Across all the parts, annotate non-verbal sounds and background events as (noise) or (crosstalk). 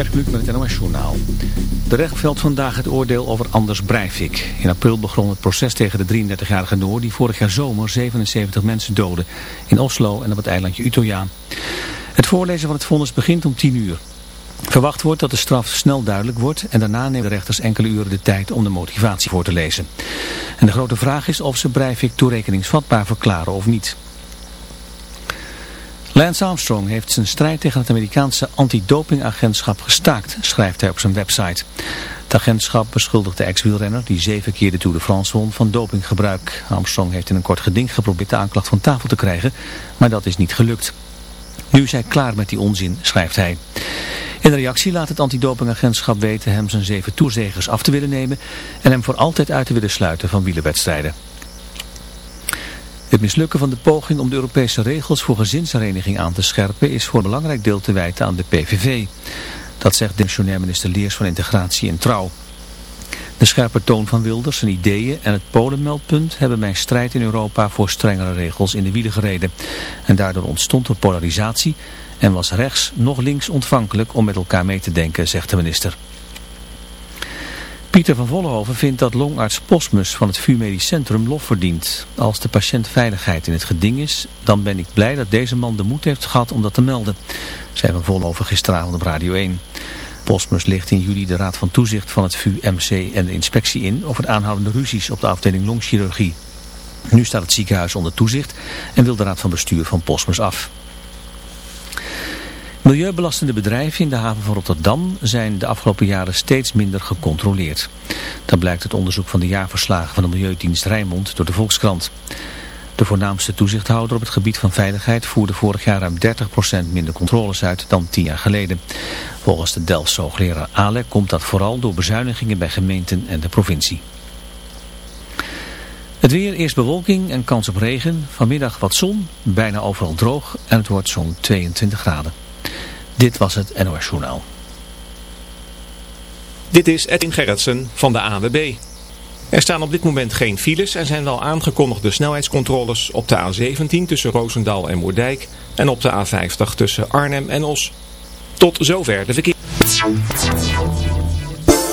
Gert Kluk met het NOS Journaal. De recht velt vandaag het oordeel over Anders Breivik. In april begon het proces tegen de 33-jarige Noor die vorig jaar zomer 77 mensen doodde. In Oslo en op het eilandje Utøya. Het voorlezen van het vonnis begint om 10 uur. Verwacht wordt dat de straf snel duidelijk wordt en daarna nemen de rechters enkele uren de tijd om de motivatie voor te lezen. En de grote vraag is of ze Breivik toerekeningsvatbaar verklaren of niet. Lance Armstrong heeft zijn strijd tegen het Amerikaanse antidopingagentschap gestaakt, schrijft hij op zijn website. Het agentschap beschuldigt de ex-wielrenner, die zeven keer de Tour de France won, van dopinggebruik. Armstrong heeft in een kort geding geprobeerd de aanklacht van tafel te krijgen, maar dat is niet gelukt. Nu is hij klaar met die onzin, schrijft hij. In reactie laat het antidopingagentschap weten hem zijn zeven toerzegers af te willen nemen en hem voor altijd uit te willen sluiten van wielerwedstrijden. Het mislukken van de poging om de Europese regels voor gezinshereniging aan te scherpen is voor een belangrijk deel te wijten aan de PVV. Dat zegt demissionair minister Leers van Integratie en Trouw. De scherpe toon van Wilders, zijn ideeën en het Polenmeldpunt hebben mijn strijd in Europa voor strengere regels in de wielen gereden. En daardoor ontstond er polarisatie en was rechts nog links ontvankelijk om met elkaar mee te denken, zegt de minister. Pieter van Vollenhoven vindt dat longarts Posmus van het VU Medisch Centrum lof verdient. Als de patiëntveiligheid in het geding is, dan ben ik blij dat deze man de moed heeft gehad om dat te melden, zei van Vollenhoven gisteravond op Radio 1. Posmus ligt in juli de raad van toezicht van het VU-MC en de inspectie in over aanhoudende ruzies op de afdeling longchirurgie. Nu staat het ziekenhuis onder toezicht en wil de raad van bestuur van Posmus af. Milieubelastende bedrijven in de haven van Rotterdam zijn de afgelopen jaren steeds minder gecontroleerd. Dat blijkt uit onderzoek van de jaarverslagen van de Milieudienst Rijnmond door de Volkskrant. De voornaamste toezichthouder op het gebied van veiligheid voerde vorig jaar ruim 30% minder controles uit dan 10 jaar geleden. Volgens de Delfts hoogleraar komt dat vooral door bezuinigingen bij gemeenten en de provincie. Het weer, eerst bewolking en kans op regen. Vanmiddag wat zon, bijna overal droog en het wordt zo'n 22 graden. Dit was het NOS Journaal. Dit is Edwin Gerritsen van de AWB. Er staan op dit moment geen files en zijn wel aangekondigde snelheidscontroles op de A17 tussen Roosendaal en Moerdijk en op de A50 tussen Arnhem en Os. Tot zover de verkeer.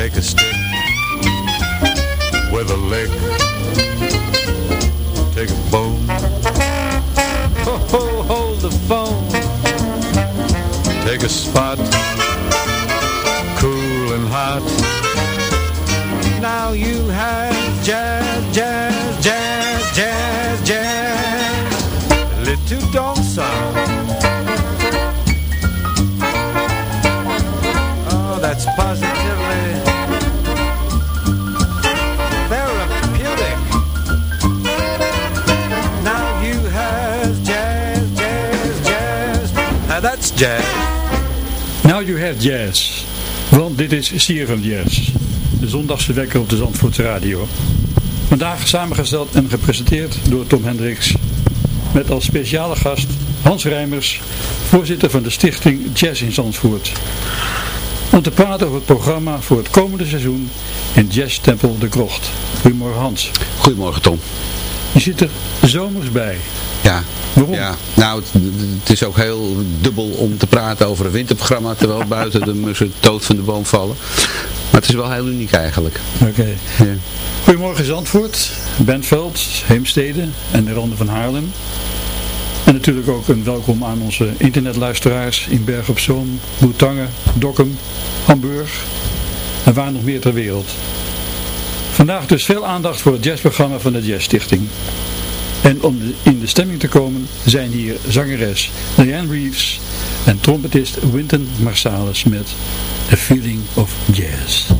Take a stick with a lick. Take a bone. Ho, ho, hold the phone. Take a spot jazz. Now you have jazz. Want dit is CFM Jazz. De zondagse wekker op de Zandvoortse Radio. Vandaag samengesteld en gepresenteerd door Tom Hendricks. Met als speciale gast Hans Rijmers, voorzitter van de stichting Jazz in Zandvoort. Om te praten over het programma voor het komende seizoen in Jazz Tempel de Krocht. Goedemorgen Hans. Goedemorgen Tom. Je zit er zomers bij. Ja. Waarom? Ja, nou, het, het is ook heel dubbel om te praten over een winterprogramma, terwijl (laughs) buiten de mussen dood van de boom vallen. Maar het is wel heel uniek eigenlijk. Oké. Ja. Goedemorgen Zandvoort, Bentveld, Heemstede en de Ronde van Haarlem. En natuurlijk ook een welkom aan onze internetluisteraars in Berg op Zoom, Boetangen, Dokkum, Hamburg en waar nog meer ter wereld. Vandaag dus veel aandacht voor het jazzprogramma van de Jazz Stichting. En om in de stemming te komen zijn hier zangeres Diane Reeves en trompetist Wynton Marsalis met The Feeling of Jazz.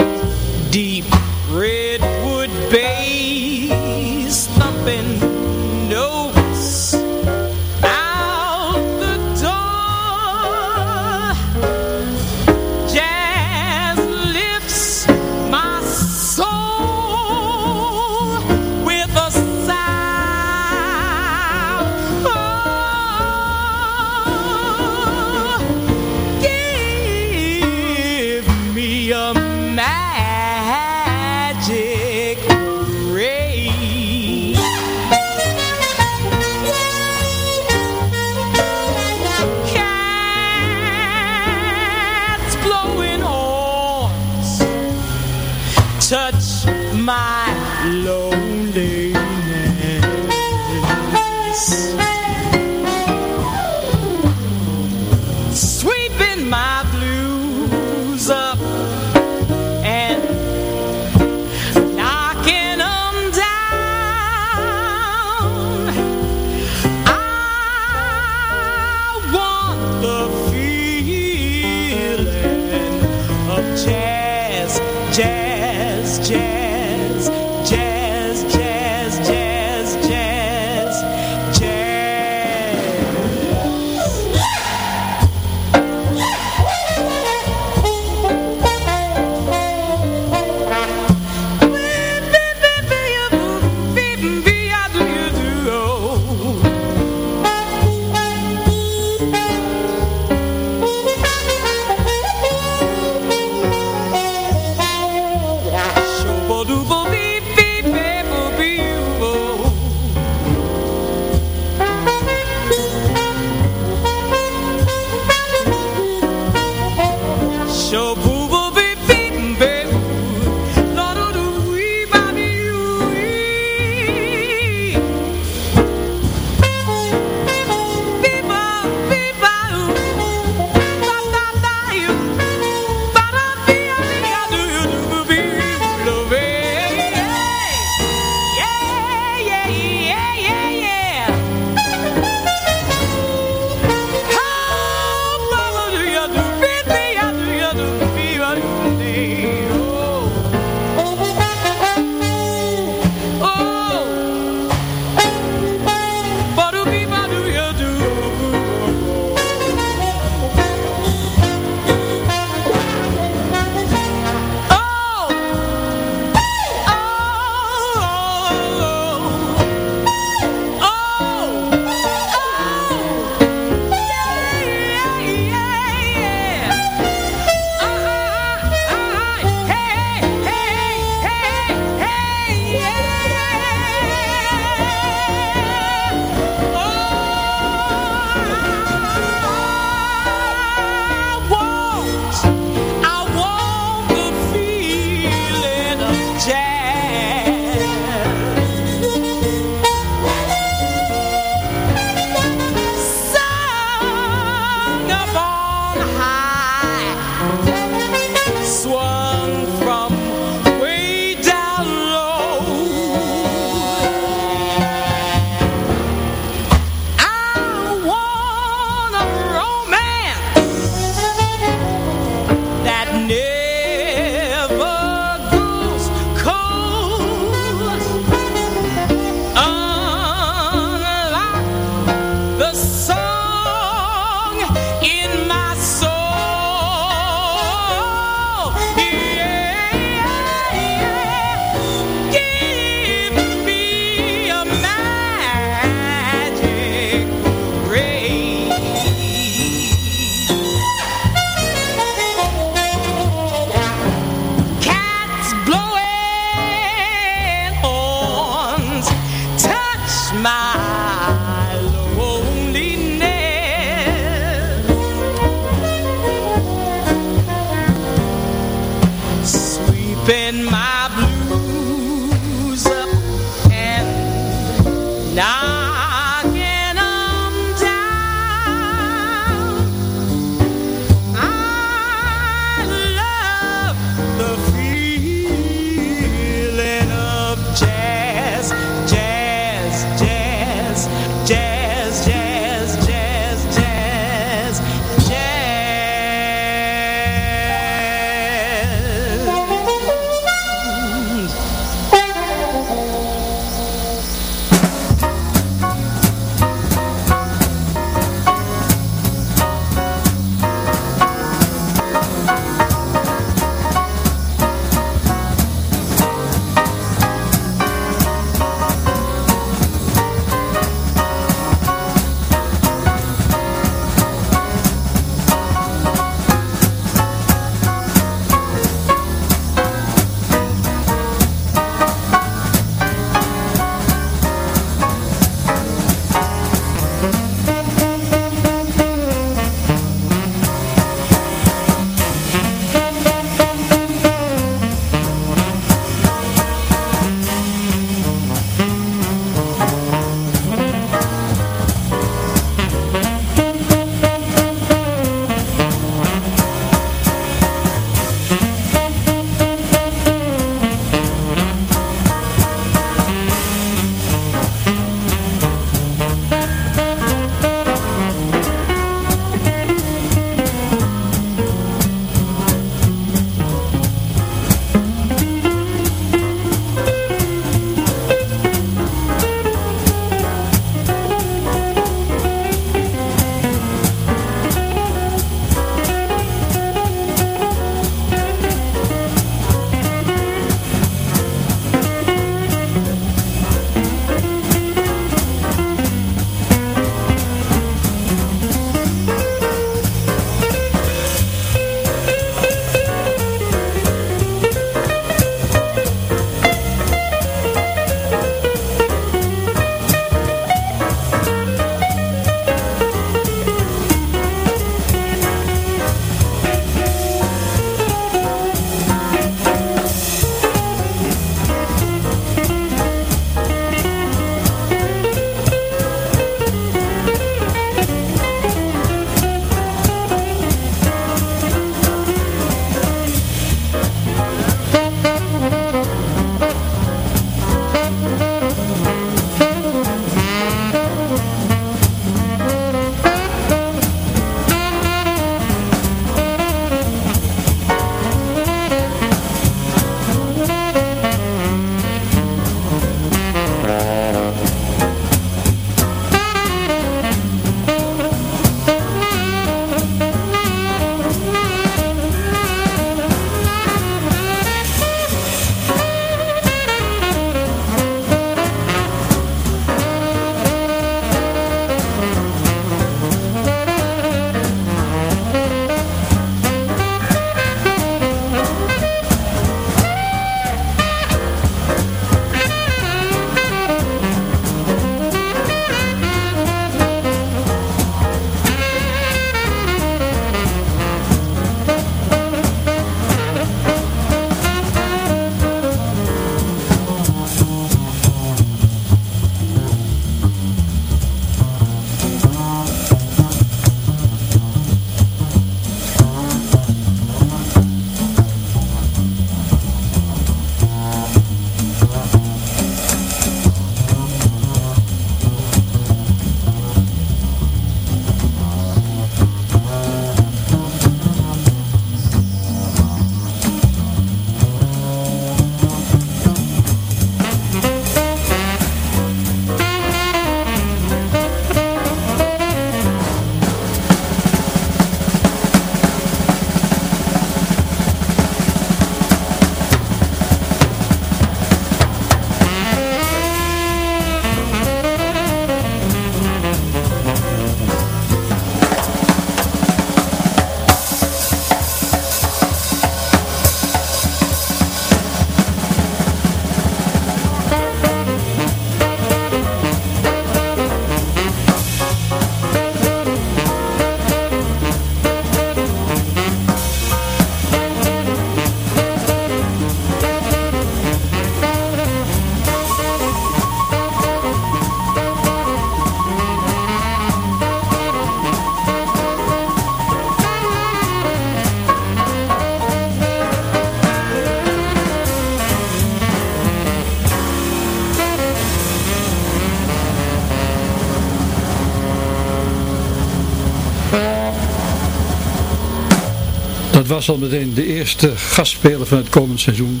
Was al meteen de eerste gastspeler van het komend seizoen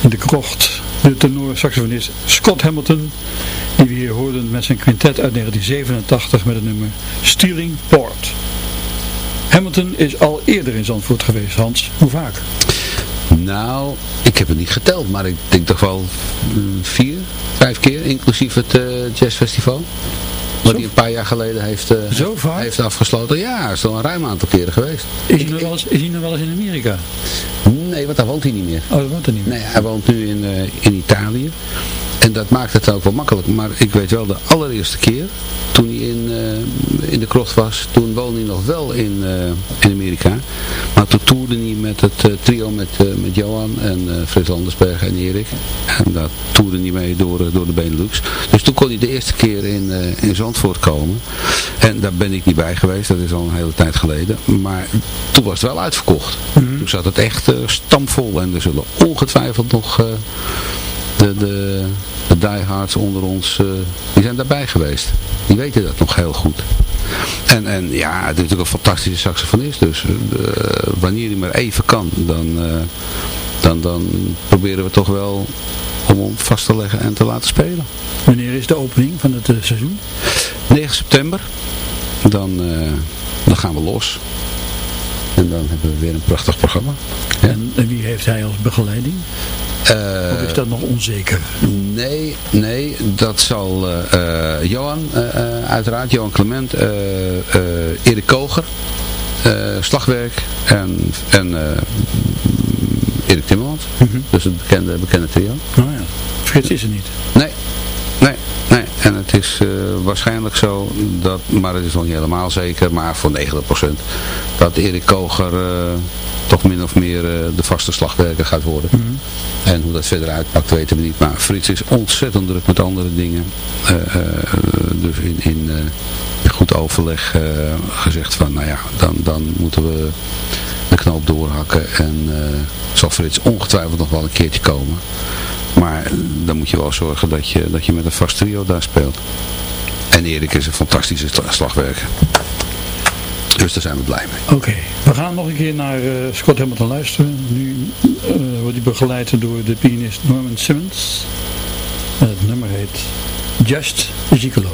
in de krocht. De tenor-saxofonist Scott Hamilton, die we hier hoorden met zijn quintet uit 1987 met het nummer Stealing Port. Hamilton is al eerder in Zandvoort geweest, Hans. Hoe vaak? Nou, ik heb het niet geteld, maar ik denk toch wel mm, vier, vijf keer, inclusief het eh, jazzfestival. Wat hij een paar jaar geleden heeft, eh, Zo vaak? heeft afgesloten. Ja, hij is al een ruim aantal keren geweest. Is hij, nog wel eens, is hij nog wel eens in Amerika? Nee, want daar woont hij niet meer. Oh, dat woont er niet meer. Nee, hij woont nu in, eh, in Italië. En dat maakt het ook wel makkelijk. Maar ik weet wel de allereerste keer, toen hij in, eh, in de krocht was, toen woonde hij nog wel in, eh, in Amerika. Maar toen toerde hij met het eh, trio met, met Johan en Frits Landersberg en Erik. En daar toerde hij mee door, door de Benelux. Dus toen kon hij de eerste keer in, in Zandvoort komen. En daar ben ik niet bij geweest, dat is al een hele tijd geleden. Maar toen was het wel uitverkocht. Toen zat het echt stampvol en er zullen ongetwijfeld nog... de, de, de diehards onder ons, eh, die zijn daarbij geweest. Die weten dat nog heel goed. En, en ja, het is natuurlijk een fantastische saxofonist. Dus eh, wanneer hij maar even kan, dan, eh, dan, dan proberen we toch wel om hem vast te leggen en te laten spelen. Wanneer is de opening van het seizoen? 9 september, dan, dan gaan we los. En dan hebben we weer een prachtig programma. En, en wie heeft hij als begeleiding? Eh, Of is dat nog onzeker? Nee, nee, dat zal eh, eh, Johan, uiteraard, Johan Clement, Erik Koger, Slagwerk en, en Erik Timmermans. Dus het bekende, bekende trio. Oh ja, Frits is er niet. Nee, nee, nee. En het is eh, waarschijnlijk zo, dat, maar het is nog niet helemaal zeker, maar voor 90% dat Erik Koger eh, toch min of meer eh, de vaste slagwerker gaat worden. En hoe dat verder uitpakt weten we niet. Maar Frits is ontzettend druk met andere dingen. Dus in, in goed overleg gezegd van, nou ja, dan, dan moeten we de knoop doorhakken. En zal Frits ongetwijfeld nog wel een keertje komen. Maar dan moet je wel zorgen dat je, dat je met een vast trio daar speelt. En Erik is een fantastische sla- slagwerker. Dus daar zijn we blij mee. Oké, we gaan nog een keer naar eh, Scott Hamilton luisteren. Nu eh, wordt hij begeleid door de pianist Norman Simmons. En het nummer heet Just Gigolo.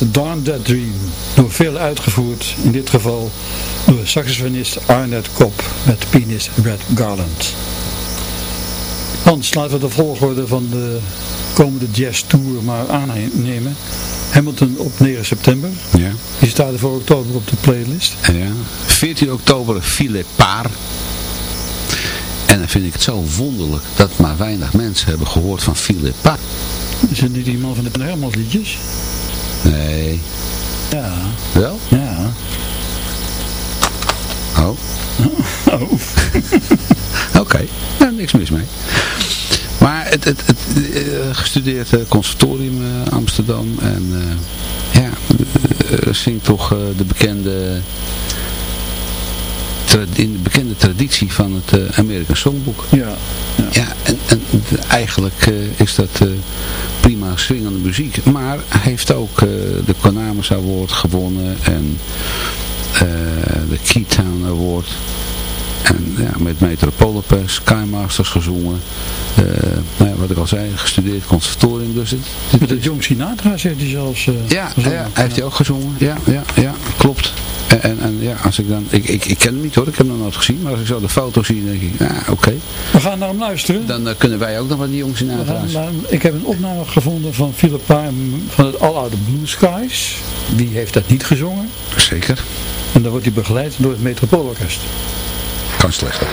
The Dawn That Dream, door veel uitgevoerd, in dit geval door saxofonist Arnett Kopp met pianist Red Garland. Hans, laten we de volgorde van de komende jazz tour maar aannemen. Hamilton op 9 september. Ja. Die staat er voor oktober op de playlist. Ja. 14 oktober Philip Paar. En dan vind ik het zo wonderlijk dat maar weinig mensen hebben gehoord van Philip Paar. Is het niet die man van de Hermans liedjes? Nee. Ja. Wel? Ja. Oh. (laughs) Oh. (laughs) Oké, nou, niks mis mee. Maar het, het, het eh, gestudeerd eh, conservatorium eh, Amsterdam en ja, zingt toch de bekende in de bekende traditie van het eh, American Songbook. Ja. ja. Ja, en, en eigenlijk eh, is dat eh, prima swingende muziek. Maar hij heeft ook de Konamis Award gewonnen en de Keytown Award. En ja, met Metropolitan Skymasters gezongen. Nou ja, wat ik al zei, gestudeerd conservatorium. Dus het, het- Met de John Sinatra zegt hij zelfs. eh, ja, ja, heeft hij ook gezongen. Ja, ja, ja klopt. En, en, en ja, als ik dan, ik, ik, ik ken hem niet hoor, ik heb hem nog nooit gezien. Maar als ik zo de foto zie, denk ik, ja, oké. We gaan naar hem luisteren. Dan eh, kunnen wij ook nog wat die jongens in aanvragen. ik heb een opname gevonden van Philip Paam van het aloude Blue Skies. Wie heeft dat niet gezongen? Zeker. En dan wordt hij begeleid door het Metropoolorkest. Kan slechter.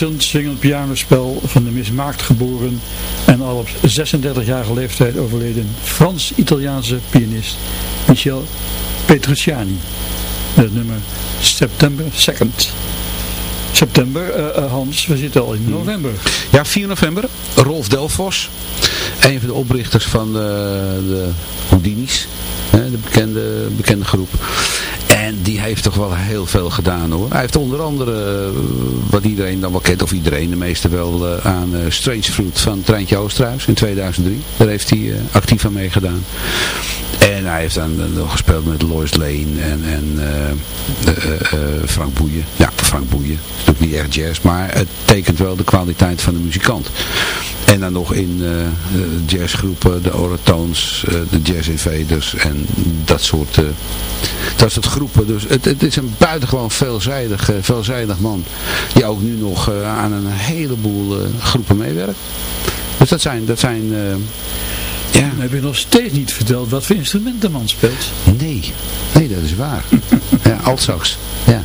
Swingend pianospel van de mismaakt geboren en al op 36-jarige leeftijd overleden Frans-Italiaanse pianist Michel Petrucciani. Het nummer September 2nd. September, eh, eh, Hans, we zitten al in november. Ja, 4 november. Rolf Delfos. Een van de oprichters van de, de Houdini's. hè, De bekende, bekende groep. Die heeft toch wel heel veel gedaan hoor. Hij heeft onder andere, eh, wat iedereen dan wel kent, of iedereen, de meeste wel, eh, aan eh, Strange Fruit van Treintje Oosterhuis in 2003. Daar heeft hij actief aan meegedaan. En hij heeft dan nog gespeeld met Lois Lane en, en Frank Boeien. Ja, Frank Boeien. Is natuurlijk niet echt jazz, maar het tekent wel de kwaliteit van de muzikant. En dan nog in eh, de jazzgroepen, de Oratones, eh, de Jazz Invaders en dat soort, eh, dat soort groepen. Dus het, het is een buitengewoon veelzijdig, eh, veelzijdig man. Die ook nu nog eh, aan een heleboel eh, groepen meewerkt. Dus dat zijn, dat zijn eh, ja. Dan heb je nog steeds niet verteld wat voor instrument de man speelt. Nee, nee, dat is waar. (laughs) ja, altsax. Ja,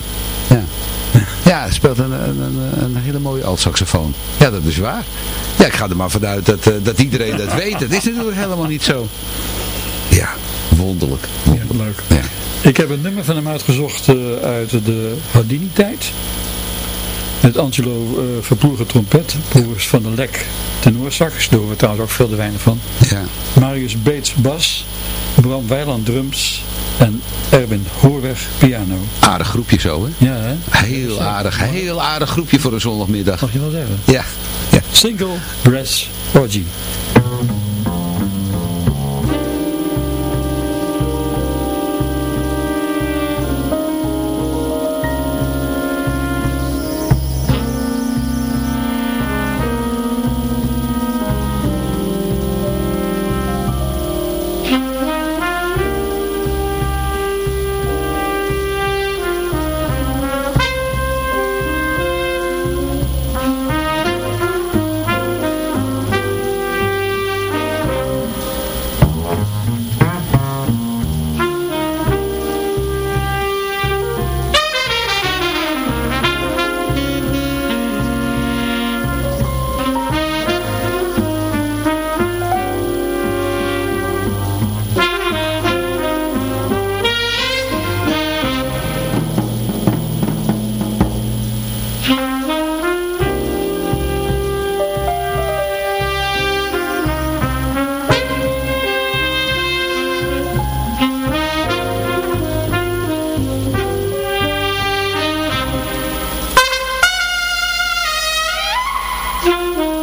ja. Speelt een, een, een, een hele mooie altsaxofoon. Ja, dat is waar. Ja, ik ga er maar vanuit dat, eh, dat iedereen dat weet. Dat is natuurlijk helemaal niet zo. Ja, wonderlijk. Ja, leuk. Ja. Ik heb een nummer van hem uitgezocht eh, uit de Houdini-tijd. Met Angelo uh, Verploegen trompet, Boris van der Lek tenorsax, daar horen we trouwens ook veel te weinig van. Ja. Marius Beets bas, Bram Weiland drums en Erwin Hoorweg piano. Aardig groepje zo, hè? Ja, hè? Heel aardig, heel aardig groepje voor een zondagmiddag. Mag je wel zeggen. Ja, ja. Single Brass Orgy. MUZIEK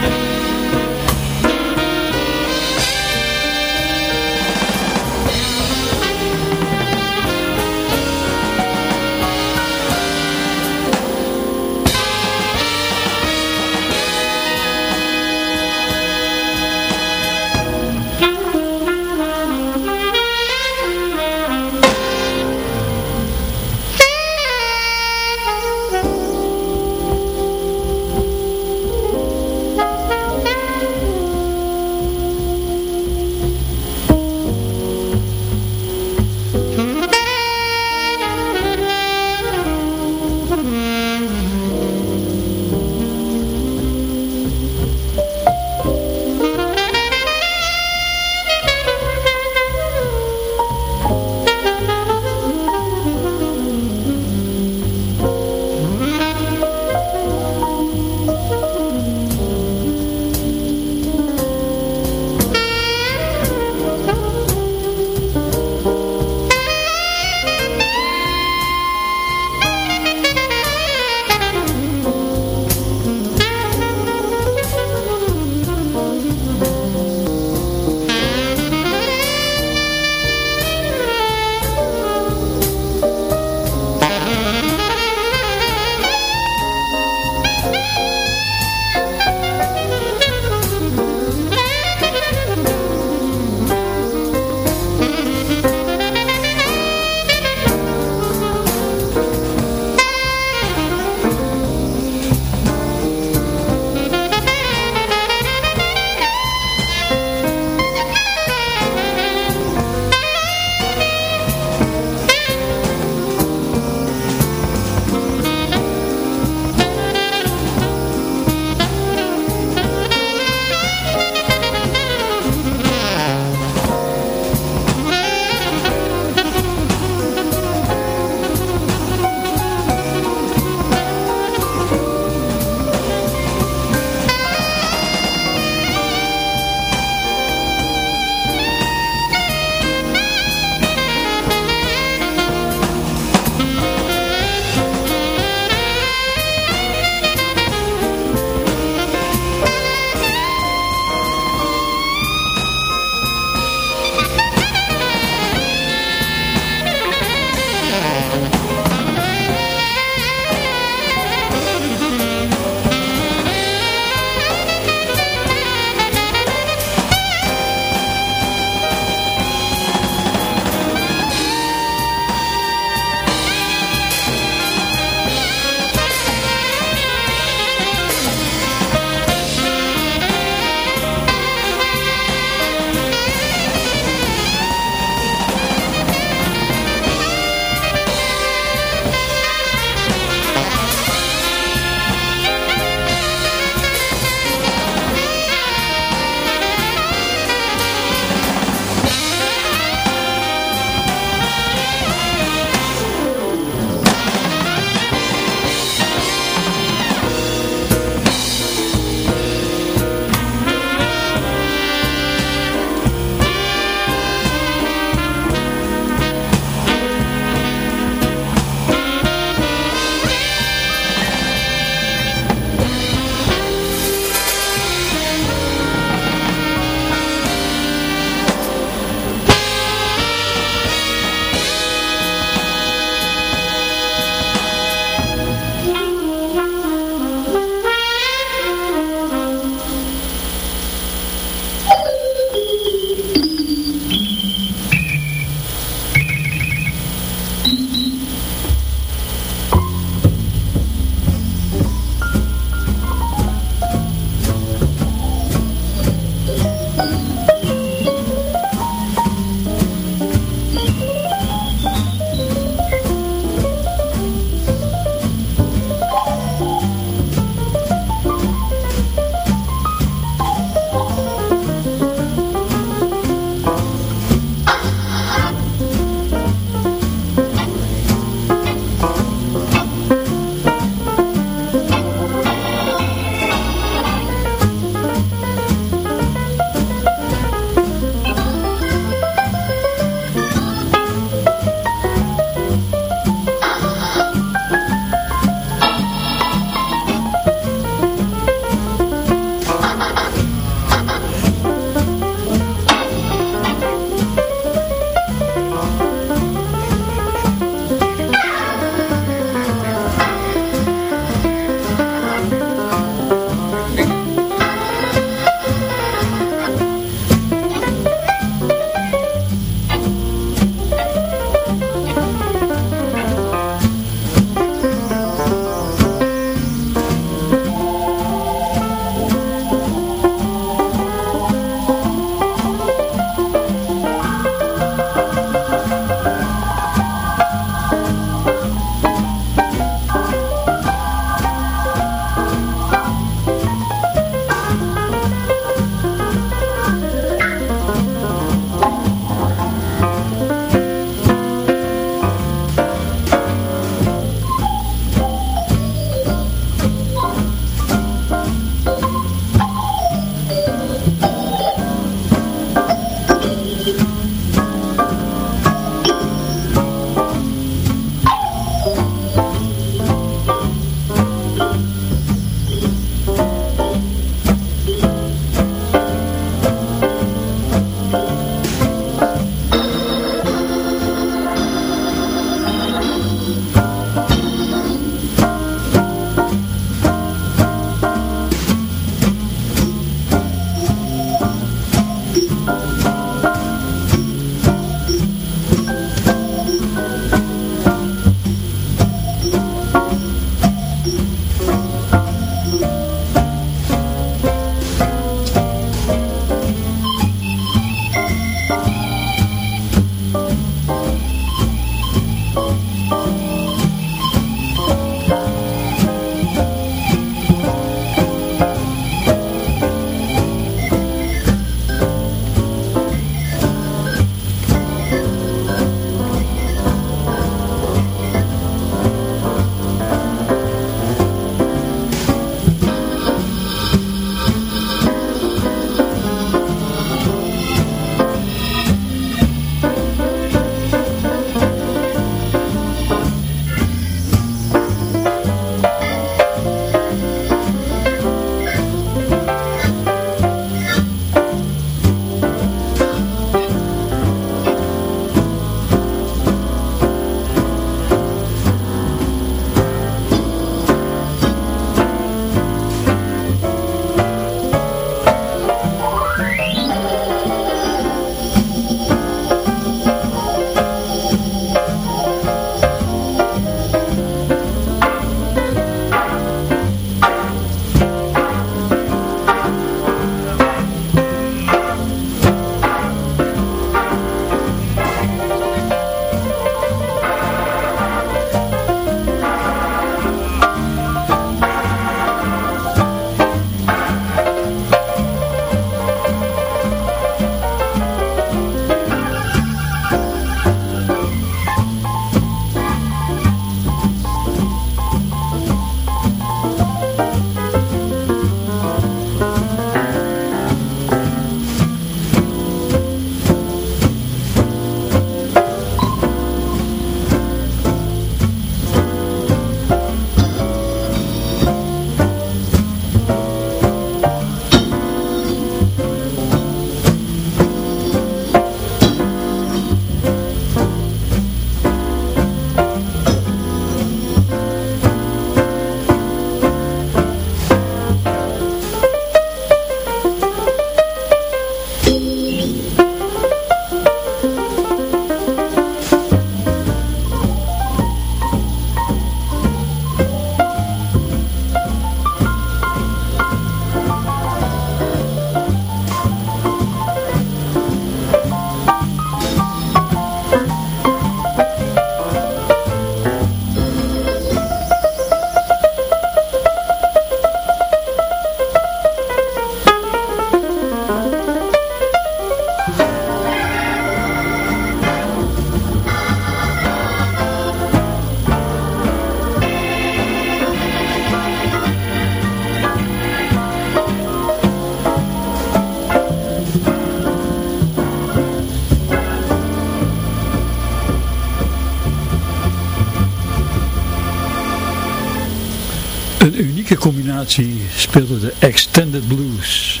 combinatie speelde de Extended Blues.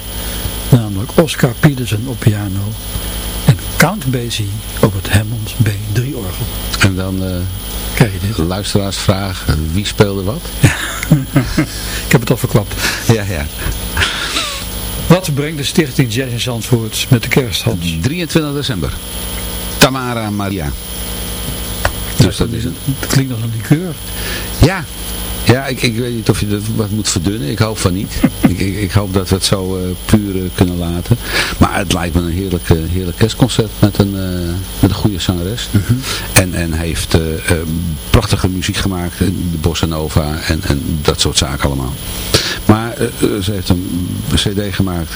Namelijk Oscar Peterson op piano en Count Basie op het Hammond B3-orgel. En dan uh, Krijg je dit? luisteraarsvraag, wie speelde wat? (laughs) Ik heb het al verklapt. Ja, ja. Wat brengt de stichting Jazz in Zandvoort met de kerst, Hans? 23 december. Tamara Maria. Dus dat is een... Het klinkt als een liqueur. Ja, ja ik, ik weet niet of je dat wat moet verdunnen. Ik hoop van niet. (laughs) ik, ik, ik hoop dat we het zo uh, puur uh, kunnen laten. Maar het lijkt me een heerlijk, uh, heerlijk kerstconcert met een, met een goede zangeres. Mhm. En, en heeft prachtige muziek gemaakt. De Bossa Nova en, en dat soort zaken allemaal. Maar ze heeft een cd gemaakt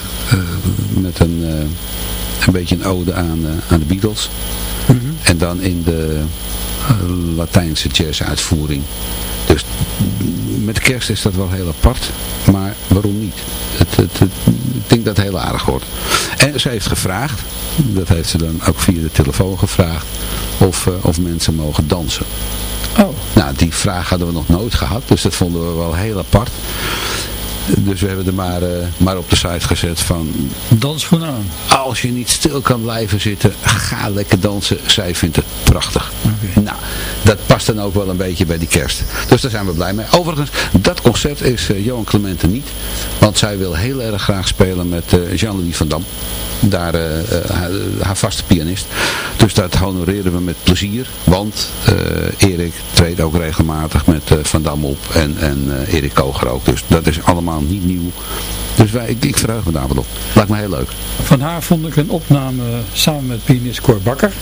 met een, een beetje een ode aan, aan de Beatles. Mhm. En dan in de Latijnse jazz uitvoering. Dus met kerst is dat wel heel apart. Maar waarom niet? Het, het, het, ik denk dat het heel aardig wordt. En ze heeft gevraagd, dat heeft ze dan ook via de telefoon gevraagd, of, uh, of mensen mogen dansen. Oh. Nou, die vraag hadden we nog nooit gehad. Dus dat vonden we wel heel apart. Dus we hebben er maar, uh, maar op de site gezet van... Dansschoenen aan. Als je niet stil kan blijven zitten, ga lekker dansen. Zij vindt het prachtig. Okay. Nou, dat past dan ook wel een beetje bij die kerst. Dus daar zijn we blij mee. Overigens, dat concert is uh, Johan Clemente niet. Want zij wil heel erg graag spelen met uh, Jean-Louis van Dam. Daar, haar, haar, vaste pianist. Dus dat honoreren we met plezier. Want Erik treedt ook regelmatig met Van Dam op. En, en Erik Koger ook. Dus dat is allemaal niet nieuw. Dus wij, ik, ik verheug me daar wel op. Lijkt me heel leuk. Van haar vond ik een opname samen met pianist Cor Bakker.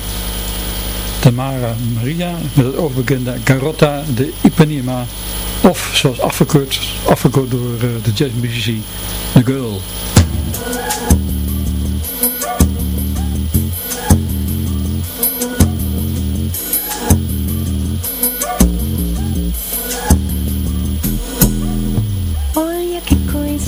Tamara Maria met het overbekende Garotta de Ipanema. Of zoals afgekort, afgekort door uh, de jazzmuzici, The Girl.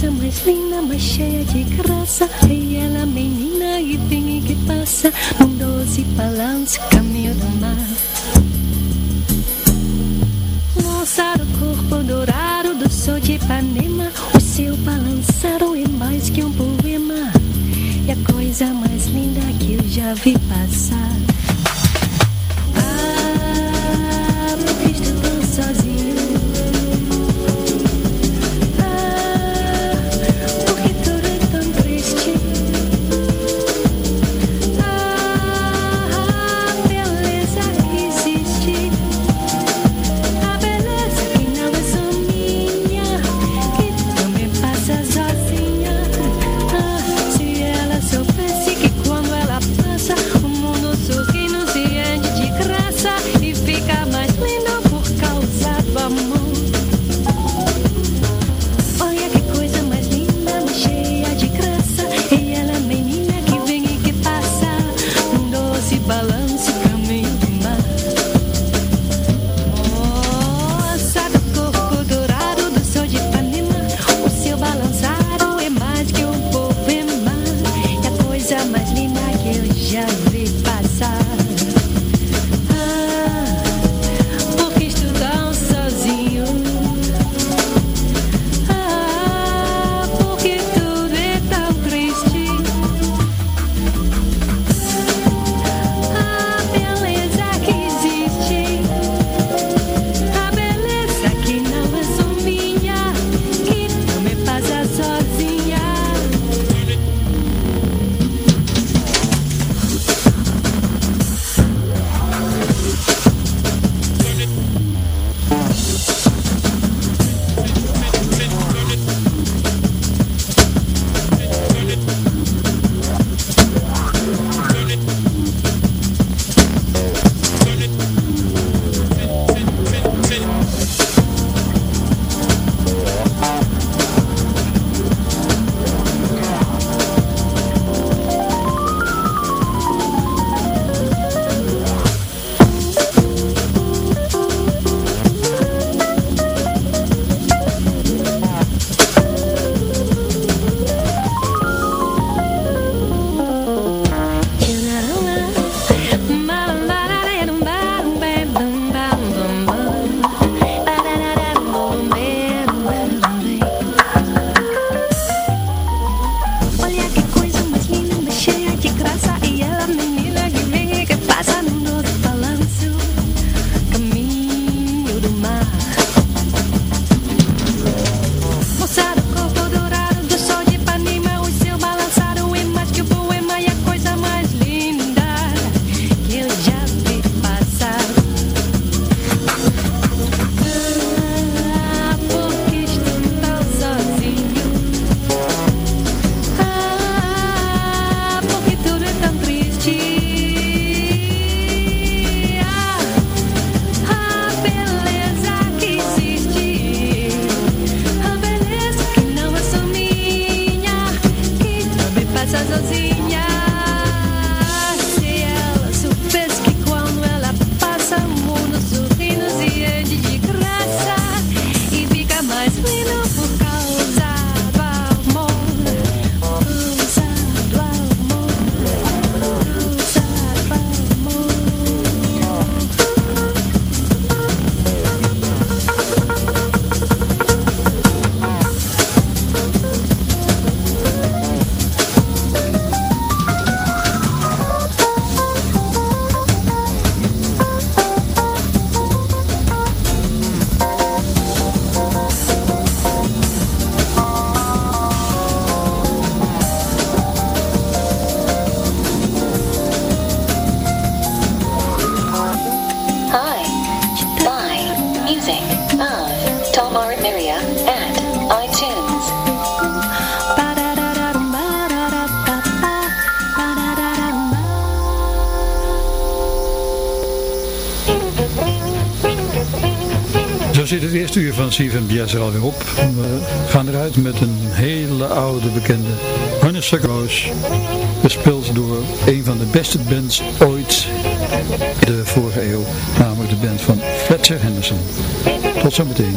Mais linda, mais cheia de graça. E ela menina e vem e que passa. Num doce balanço, caminho do mar. Moça do corpo dourado do sol de Ipanema. O seu balançado é mais que um poema. É a coisa mais linda que eu já vi passar Op. We gaan eruit met een hele oude bekende Honeysuckle Rose. Gespeeld door een van de beste bands ooit de vorige eeuw. Namelijk de band van Fletcher Henderson. Tot zometeen.